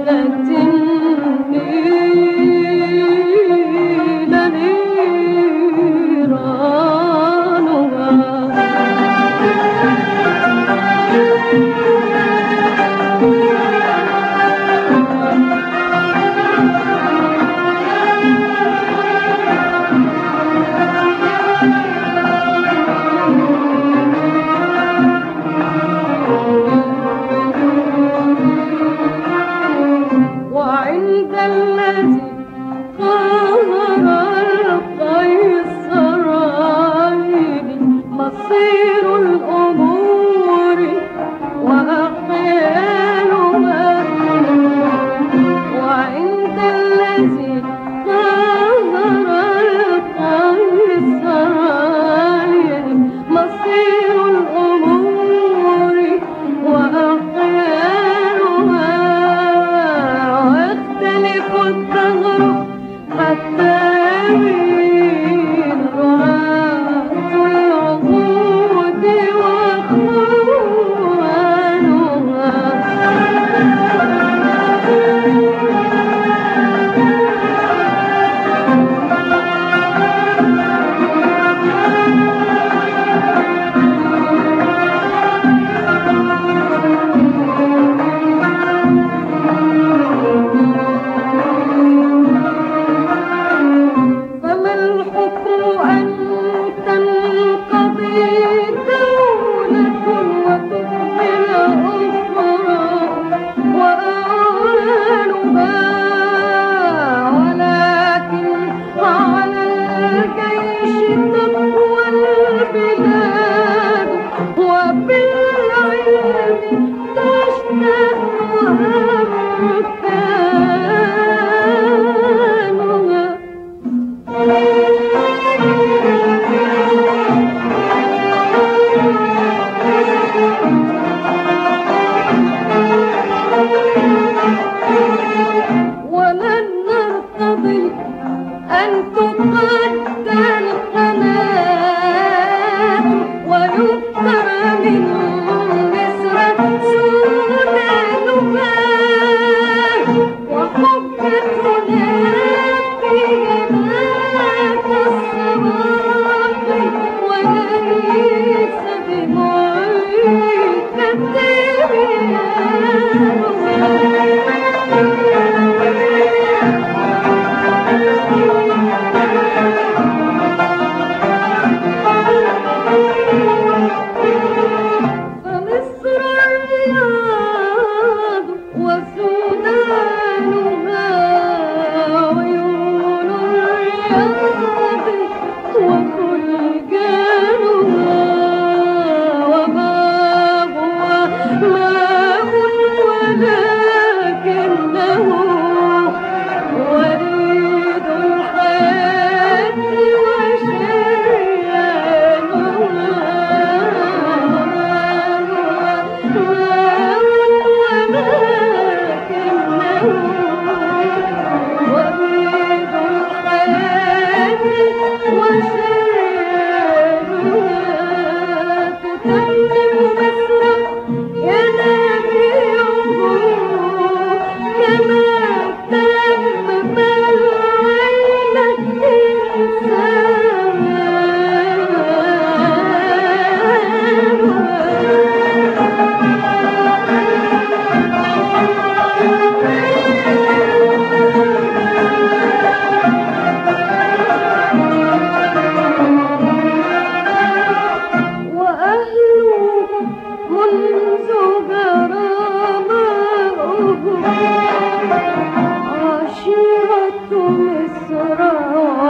تبدلت 滚滚 you. عشيرة مصر